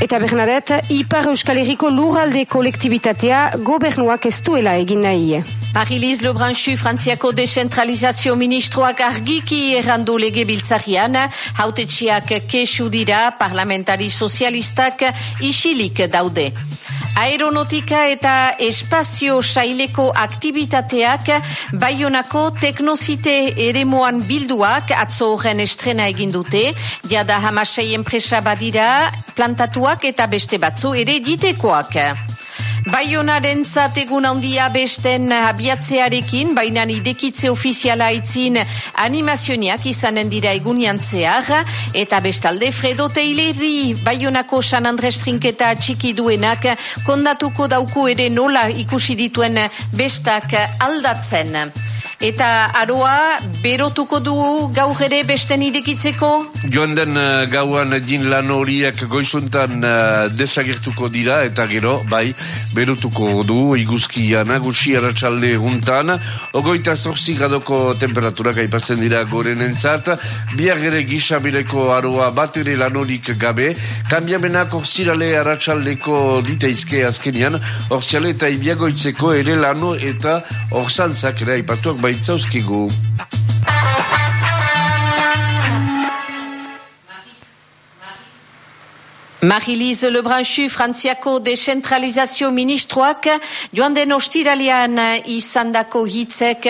Eta Bernadette, Ipar Euskal Herriko lurralde kolektibitatea gobernuak ez duela egin nahi. Mariliz Lebranchu Frantziako desentralizazio ministroak argiki errandu lege biltzarian, hautetxiak kesu dira parlamentari sozialistak isilik daude. Aeronautika eta espazio saileko aktivitateak baionako teknozite eremoan bilduak atzo horren estrena egin dute, jada hamasei enpresa badira plantatuak eta beste batzu ere ditekoak. Baionaren zategun handia besten abiatzearekin, baina idekitze ofiziala itzin animazioniak izanen dira egunian zehar, eta bestalde Fredo Teileri Baionako San Andres trinketa txiki duenak kondatuko dauku ere nola ikusi dituen bestak aldatzen. Eta aroa, berotuko du gaur ere besten idekitzeko? Joan den uh, gauan din lan horiek goizuntan uh, desagertuko dira eta gero, bai, berotuko du iguzkia nagusi aratsalde juntan. Ogoita zorzi gadoko temperaturak aipatzen dira goren entzat. Biar ere gisabileko aroa bat ere lan gabe. Kambiamenak orzirale aratsaldeko diteizke azkenian. Orziale eta ibiagoitzeko ere lano eta orzantzak ere aipatuak Vai Go. Mariliz Lebranchu Frantziako desentralizazio ministroak joan den ostiralian izandako hitzek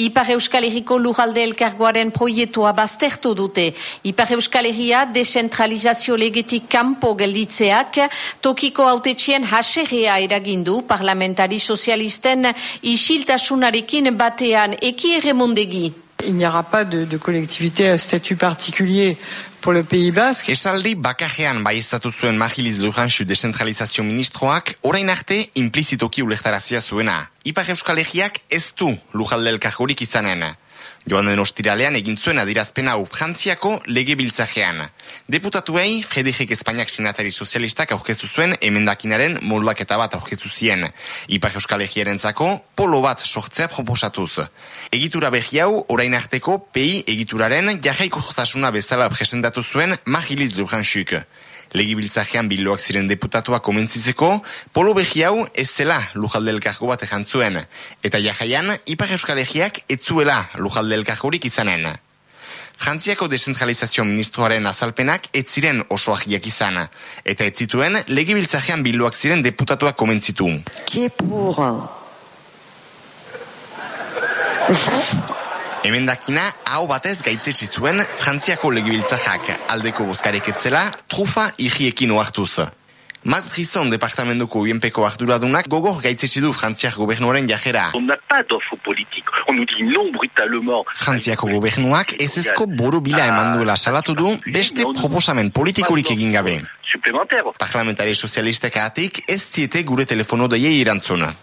Ipar Euskal Herriko lurralde elkargoaren proietua baztertu dute. Ipar Euskal Herria desentralizazio legetik kanpo gelditzeak tokiko autetxien haserrea eragindu parlamentari sozialisten isiltasunarekin batean eki erremondegi. Il n'y aura pas de, de collectivité à statut particulier pour le Pays Basque. Esaldi bakajean baiestatu zuen Magiliz Lujansu desentralizazio ministroak, orain arte implizitoki ulertarazia zuena. Ipar Euskal Herriak ez du lujalde elkajurik izanen. Joan den ostiralean egin zuen adirazpen hau Frantziako lege biltzajean. Deputatuei, Frederik Espainiak senatari sozialistak aurkeztu zuen emendakinaren moldaketa bat aurkeztu zien. Ipar Euskal Herriaren zako, polo bat sortzea proposatuz. Egitura behi hau, orain arteko, pei egituraren jarraiko bezala presentatu zuen Magiliz Lubranxuk. Legibiltzajean biloak ziren deputatua komentzitzeko, polo behi hau ez zela lujalde elkargo bat zuen. Eta jajaian, Ipar Euskal Herriak etzuela lujalde elkargorik izanen. Frantziako desentralizazio ministroaren azalpenak ez ziren oso ahiak izan. Eta ez zituen, legibiltzajean biloak ziren deputatuak komentzitu. Pour Emendakina hau batez gaitzetsi zuen Frantziako legibiltzajak aldeko bozkarek etzela trufa irriekin oartuz. Maz Brisson departamentuko uienpeko arduradunak gogor gaitzetsi du Frantziak gobernuaren jajera. Frantziako gobernuak ez ezko boru bila eman duela salatu du beste proposamen politikorik egin gabe. Parlamentari sozialistek atik ez ziete gure telefono daiei irantzuna.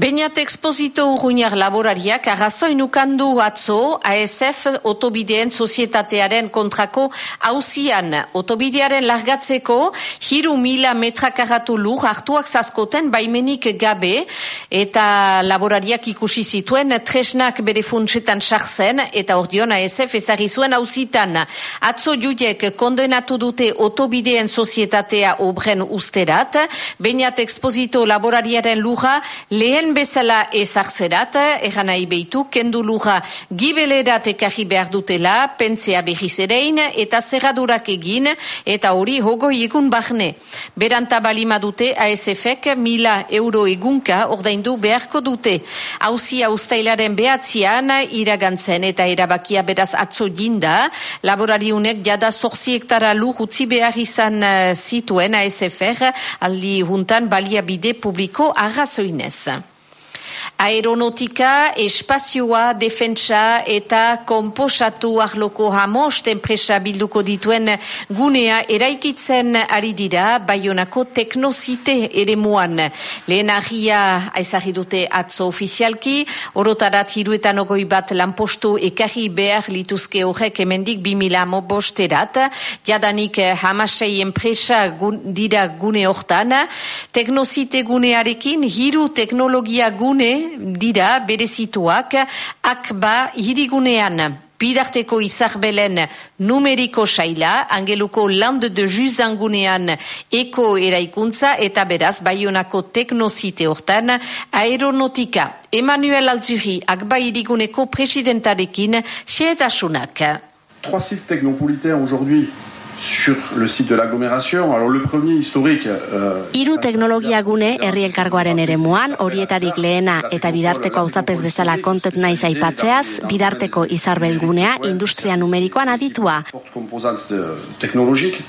Beñat Exposito Urruñar laborariak arrazoin ukandu atzo ASF otobideen sozietatearen kontrako hauzian. Otobidearen largatzeko hiru mila metrakaratu lur hartuak zazkoten baimenik gabe eta laborariak ikusi zituen tresnak bere funtsetan sartzen eta ordion ASF ezari zuen hauzitan. Atzo judiek kondenatu dute otobideen sozietatea obren usterat. Beñat Exposito laborariaren lurra lehen bezala ezartzerat, eran nahi behitu, kendu luja gibelerat ekarri behar dutela, pentsea behiz erein, eta zerradurak egin, eta hori hogo egun bahne. Beranta balima dute ASF-ek mila euro egunka ordaindu beharko dute. Hauzia ustailaren behatzean iragantzen eta erabakia beraz atzo jinda, laborariunek jada zorzi hektara lu utzi behar izan zituen ASF-er, aldi juntan baliabide publiko arrazoinez. Aeronautika, espazioa, defentsa eta komposatu arloko hamost enpresa bilduko dituen gunea eraikitzen ari dira Baionako teknozite ere muan. Lehen ahia aizari dute atzo ofizialki, orotarat hiruetan ogoi bat lanpostu ekarri behar lituzke horrek emendik 2000 bosterat, jadanik hamasei enpresa gun, dira gune hortan, teknozite gunearekin hiru teknologia gune dira berezituak akba hirigunean. bidarteko izarbelen numeriko saila, angeluko land de juzangunean eko eraikuntza eta beraz Bayonako teknozite hortan aeronautika. Emmanuel Alzuri, akba iriguneko presidentarekin, xeetasunak. Trois sites technopolitains aujourd'hui sur le site de l'agglomération. Alors le premier historique... Euh, Iru teknologia gune herri elkargoaren eremuan, horietarik lehena eta bidarteko auzapez bezala kontet naiz aipatzeaz, bidarteko izarbel gunea industria numerikoan aditua. Composante technologique,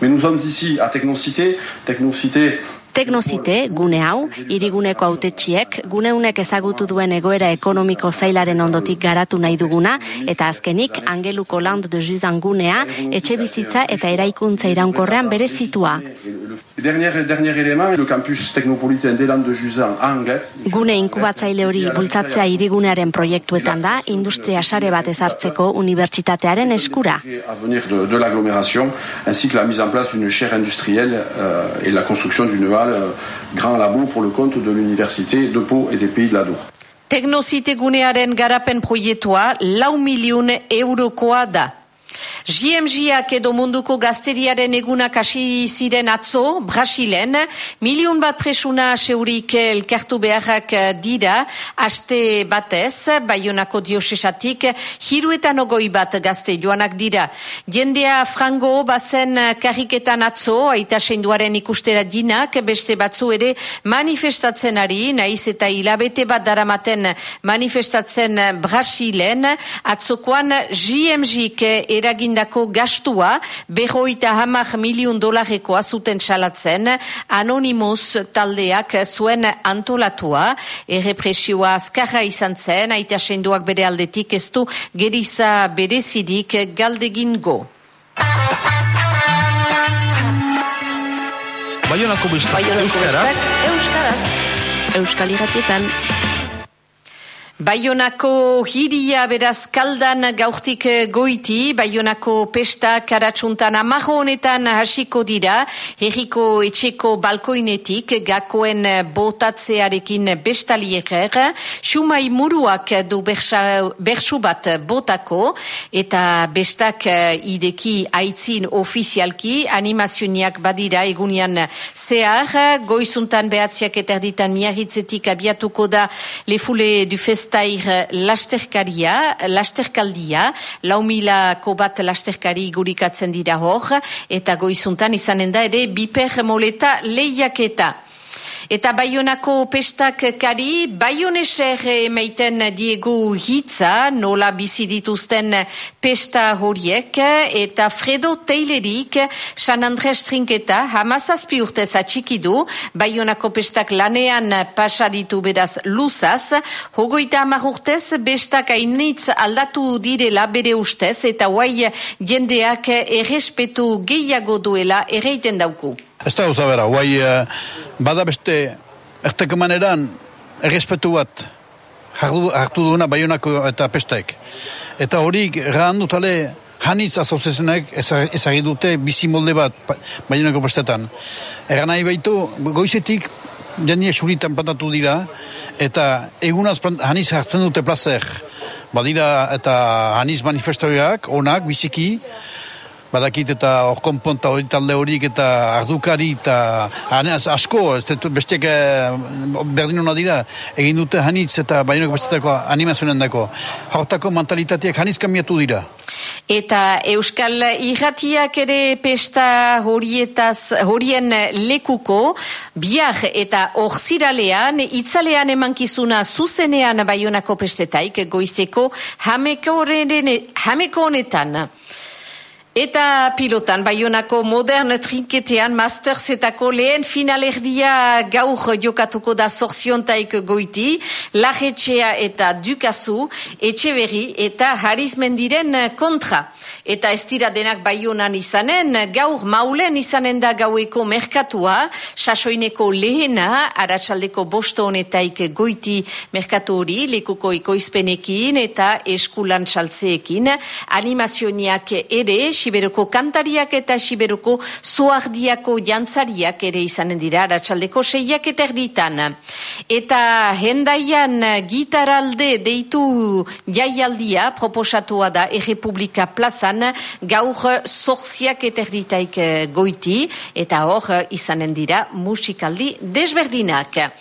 mais nous sommes ici à Technocité. Technocité Teknozite, gune hau, iriguneko autetxiek, guneunek ezagutu duen egoera ekonomiko zailaren ondotik garatu nahi duguna, eta azkenik, angeluko land de juzan gunea, etxe bizitza eta eraikuntza iraunkorrean bere zitua. Dernier, dernier element, le campus technopolitain de land de Juzan Anget. Gune inkubatzaile hori bultzatzea irigunearen proiektuetan da, industria sare bat ezartzeko unibertsitatearen eskura. A venir de, de l'agglomération, ainsi que la mise en place d'une chaire industrielle euh, et la construction d'une euh, grand labo pour le compte de l'université de Pau et des pays de l'Adour. Teknozite gunearen garapen proiektua lau miliun eurokoa da. GMGak edo munduko gazteriaren egunak hasi ziren atzo, Brasilen, milion bat presuna seurik elkartu beharrak dira, aste batez, baionako diosesatik, hiruetan ogoi bat gazte joanak dira. Jendea frango bazen karriketan atzo, aita seinduaren ikustera dinak, beste batzu ere manifestatzen ari, naiz eta hilabete bat daramaten manifestatzen Brasilen, atzokoan GMGk eragindako gastua berroita hamar milion dolareko azuten salatzen Anonymous taldeak zuen antolatua. Errepresioa azkarra izan zen aita senduak bere aldetik ez du geriza berezidik galdegin go. Baionako bestak euskaraz. Euskaraz. Euskal Iratietan Baionako hiria beraz kaldan gaurtik goiti, Baionako pesta karatsuntan amajo honetan hasiko dira, herriko etxeko balkoinetik gakoen botatzearekin bestalieger, sumai muruak du bersu bat botako, eta bestak ideki aitzin ofizialki, animazioniak badira egunian zehar, goizuntan behatziak eta erditan miarritzetik abiatuko da lefule du fest Estair lasterkaria, lasterkaldia, lau milako bat lasterkari gurikatzen dira hor, eta goizuntan izanen da ere biper moleta lehiaketa. Eta baionako pestak kari, baioneser meiten diegu hitza, nola bizi dituzten pesta horiek, eta Fredo Teilerik, San Andres Trinketa, hamazazpi urtez atxikidu, baionako pestak lanean pasaditu beraz luzaz, hogoita hamar urtez, bestak hainitz aldatu direla bere ustez, eta guai jendeak errespetu gehiago duela erreiten dauku. Ez da gauza bera, guai bada beste erteko maneran errespetu bat hartu, duena baionako eta pestek. Eta hori rahan dutale hanitz azozezenek ezagidute bizi molde bat baionako pestetan. Egan nahi baitu, goizetik jendie suritan patatu dira, eta egunaz hanitz hartzen dute plazer. Badira eta hanitz manifestauak, onak, biziki, badakit eta hor konponta hori talde horik eta ardukari eta asko, ez dut bestiak eh, berdin hona dira, egin dute hanitz eta bainok bestetako animazionen dako. Hortako mentalitateak hanitz kamiatu dira. Eta Euskal Irratiak ere pesta horietaz, horien lekuko, biar eta orziralean, itzalean emankizuna zuzenean baionako pestetaik goizeko hameko honetan. Eta pilotan, baionako modern trinketean masterzetako lehen finalerdia gaur jokatuko da zorziontaik goiti, lajetxea eta dukazu, etxe berri eta harizmendiren kontra. Eta ez dira denak baionan izanen, gaur maulen izanen da gaueko merkatua, sasoineko lehena, aratsaldeko bosto honetaik goiti merkatu hori, lekuko ikoizpenekin eta eskulan txaltzeekin, animazioniak ere, siberoko kantariak eta siberoko zoardiako jantzariak ere izanen dira aratsaldeko seiak eta erditan. Eta hendaian gitaralde deitu jaialdia proposatua da Errepublika plazan gaur zorziak eta erditaik goiti eta hor izanen dira musikaldi desberdinak.